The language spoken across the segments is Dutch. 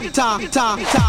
Ta, ta, ta,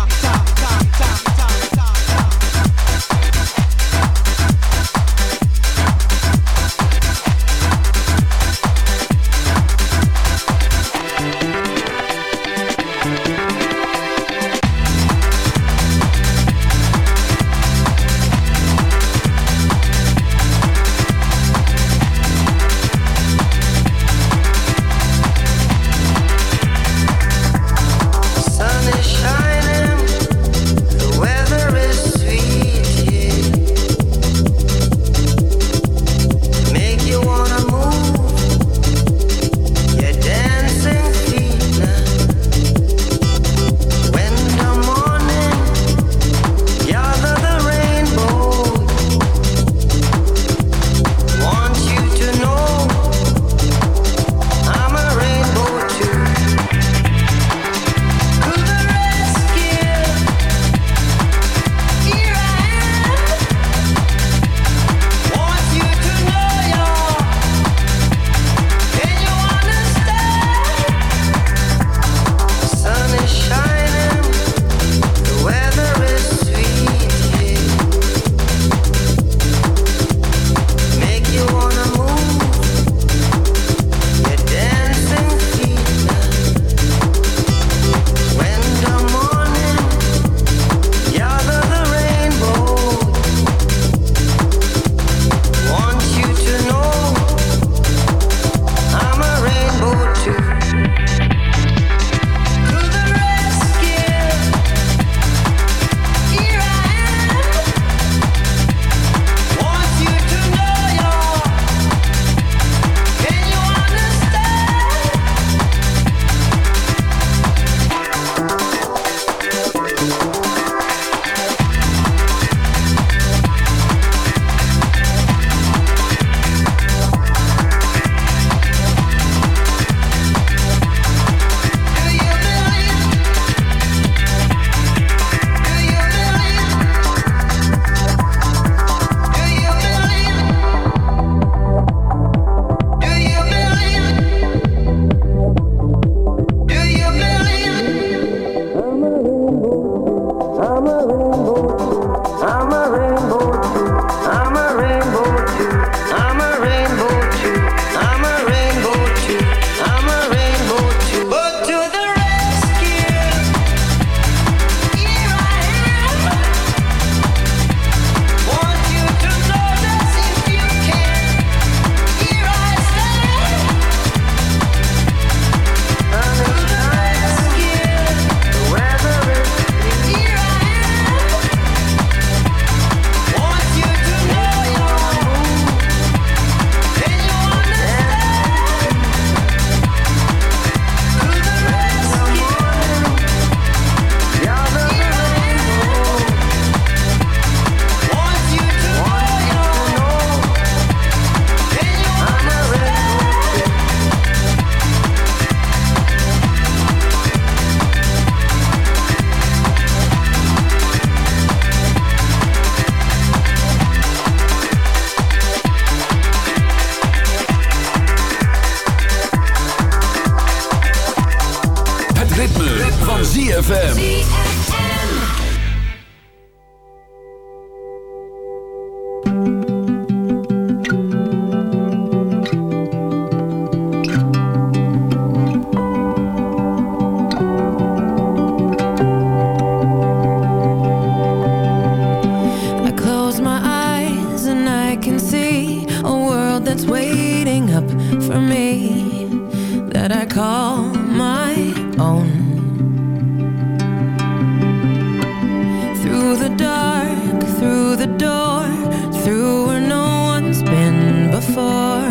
through where no one's been before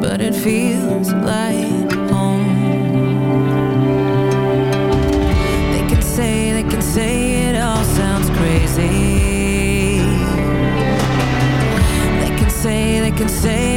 But it feels like home. They can say, they can say it all sounds crazy. They can say, they can say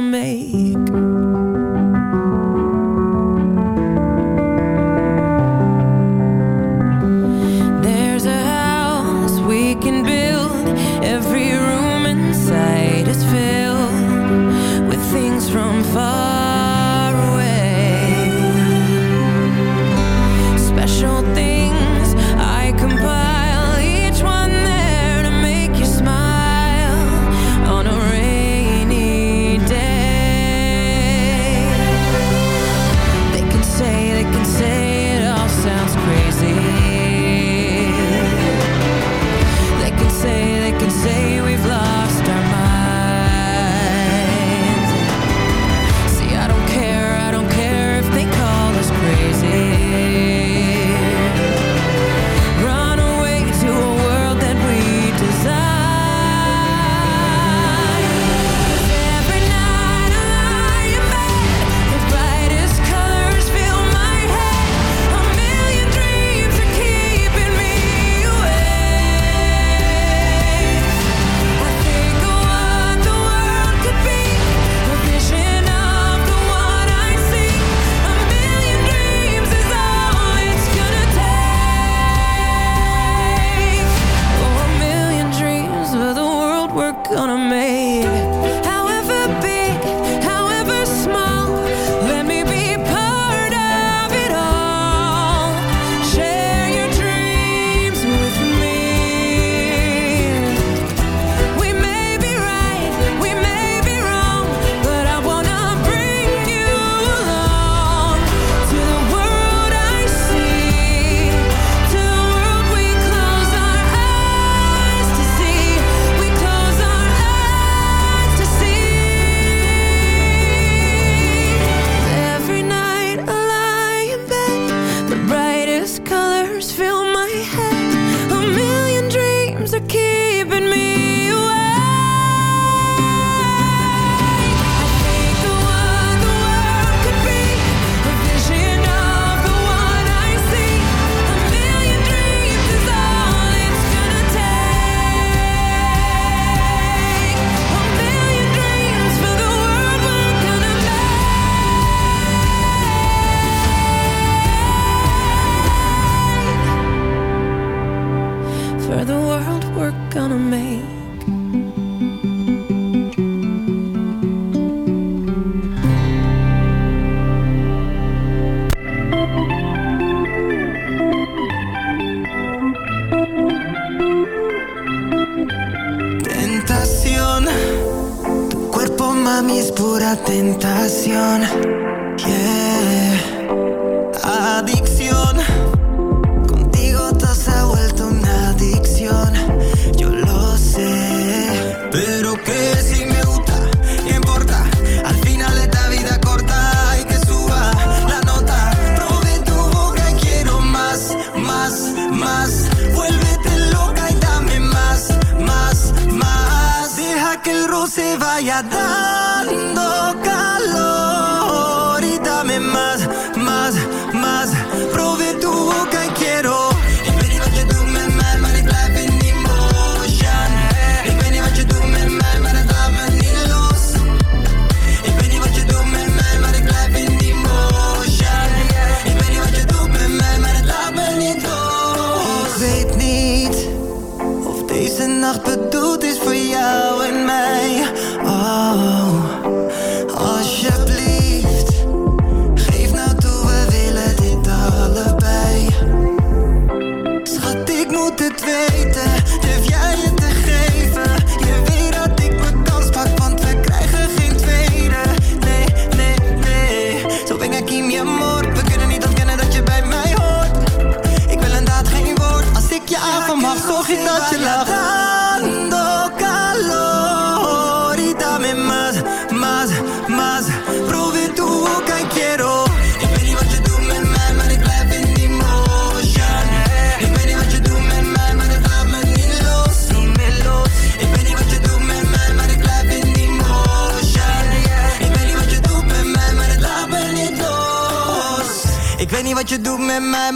make. Tentación, tu cuerpo mami es pura tentación.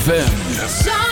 ZFM.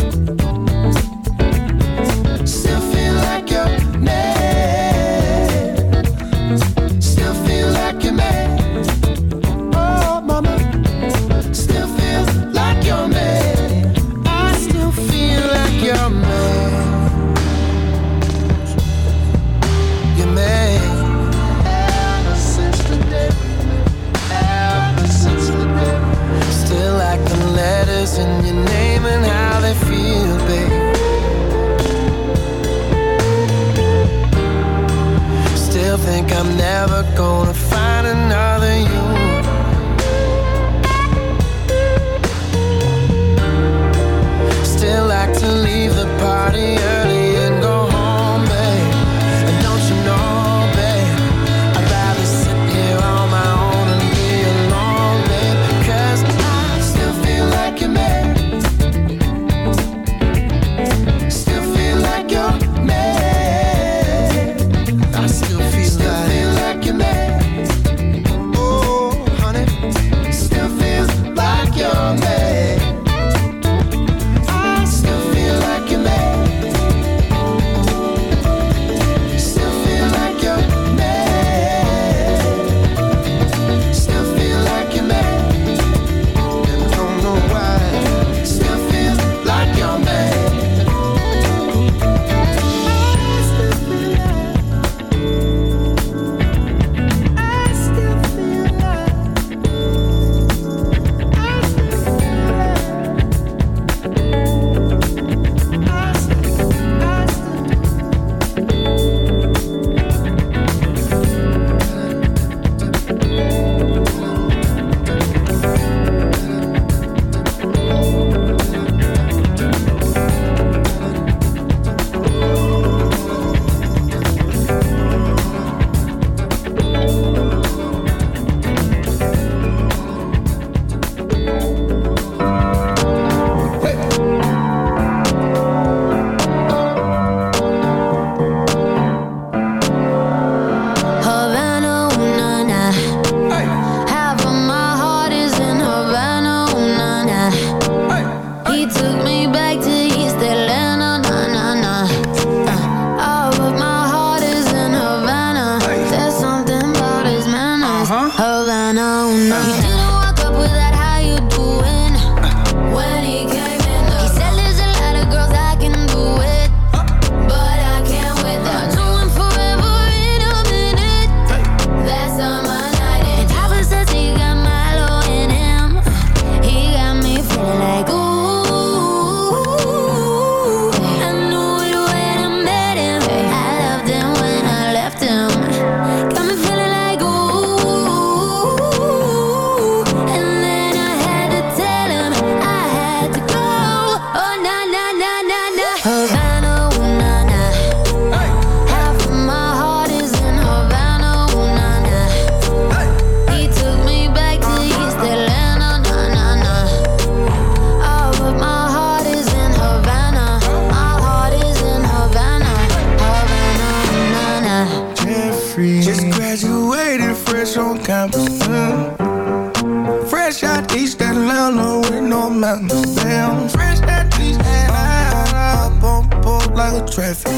dress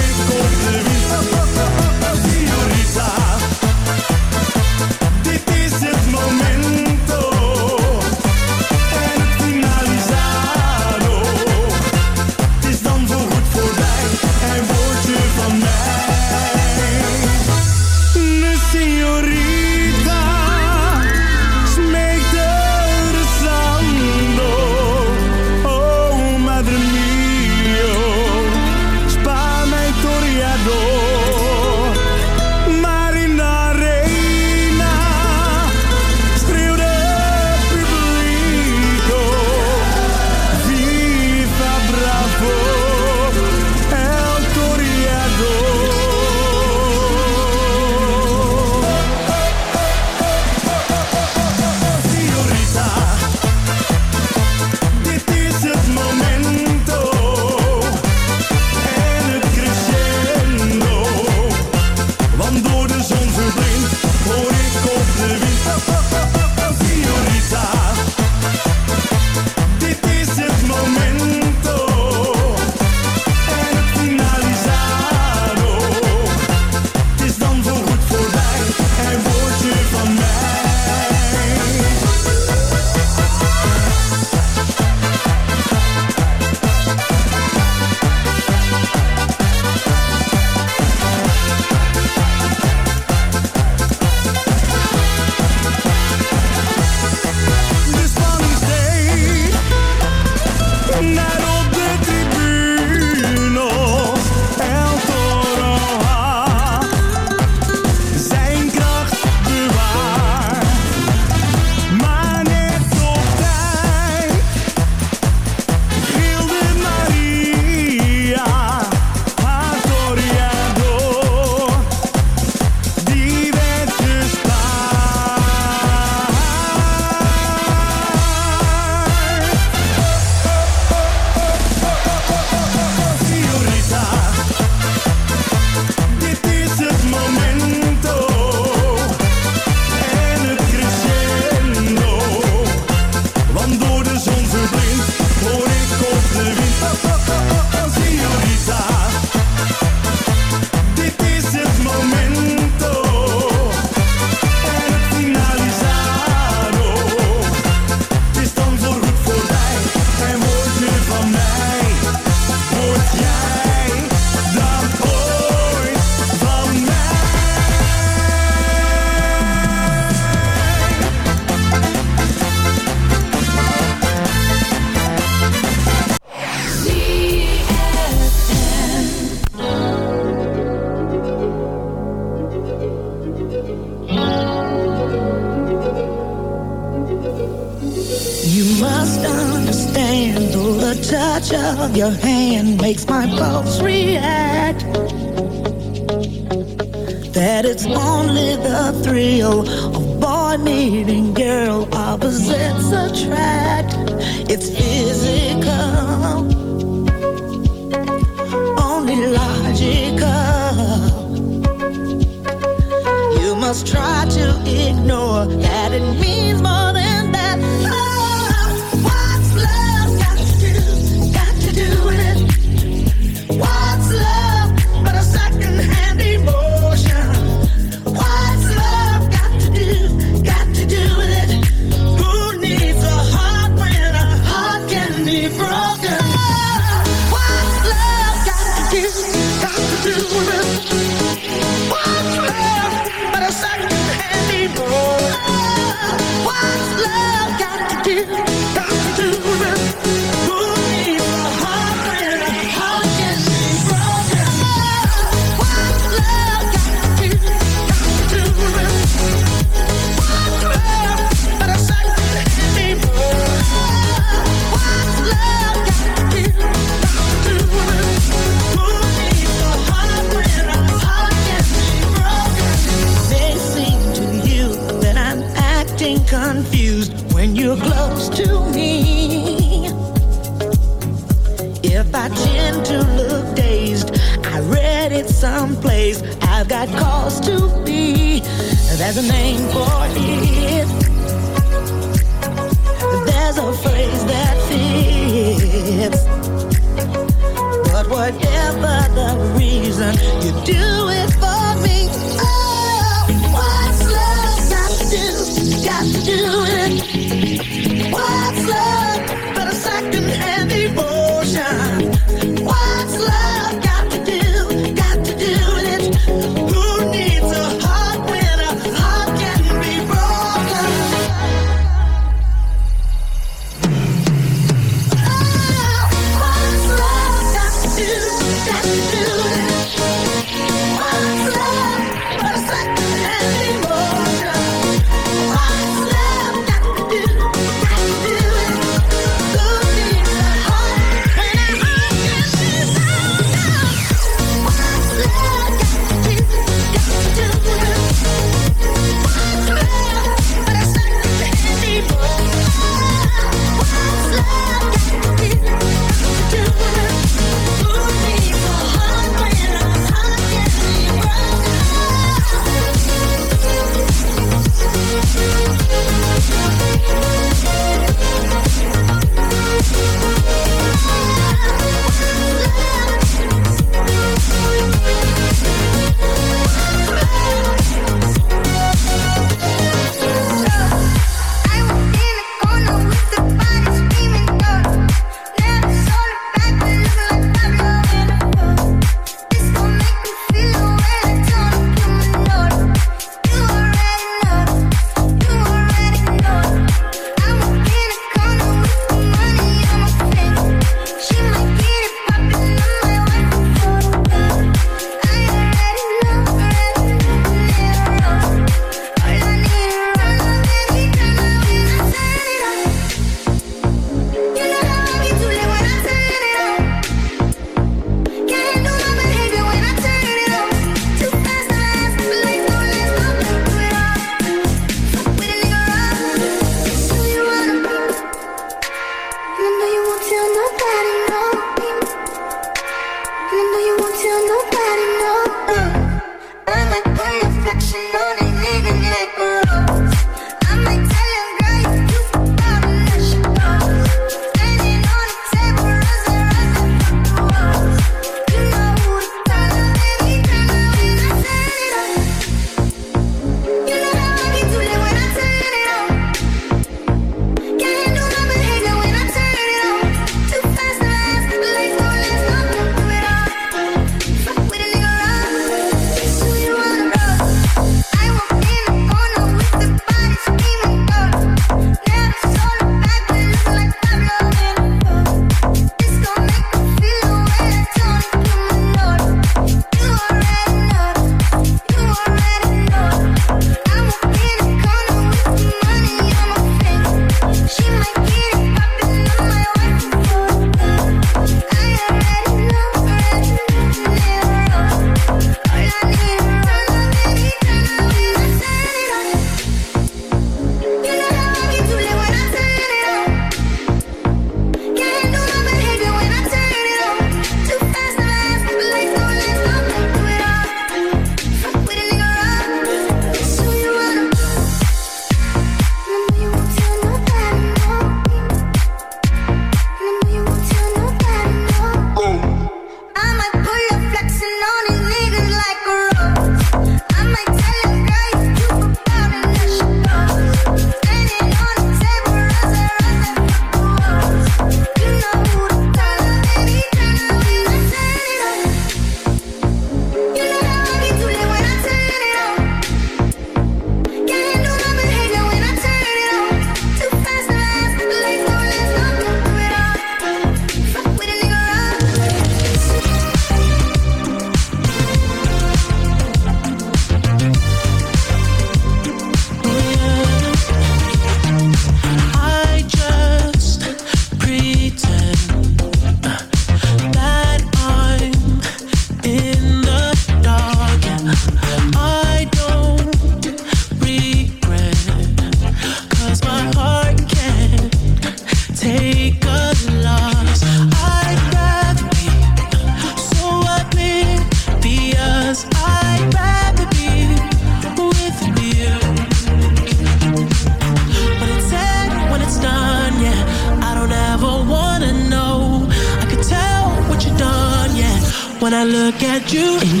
you.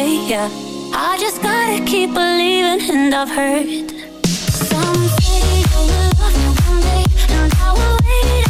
For yeah. I just gotta keep believing, and I've heard some say you will love me one day, and I will wait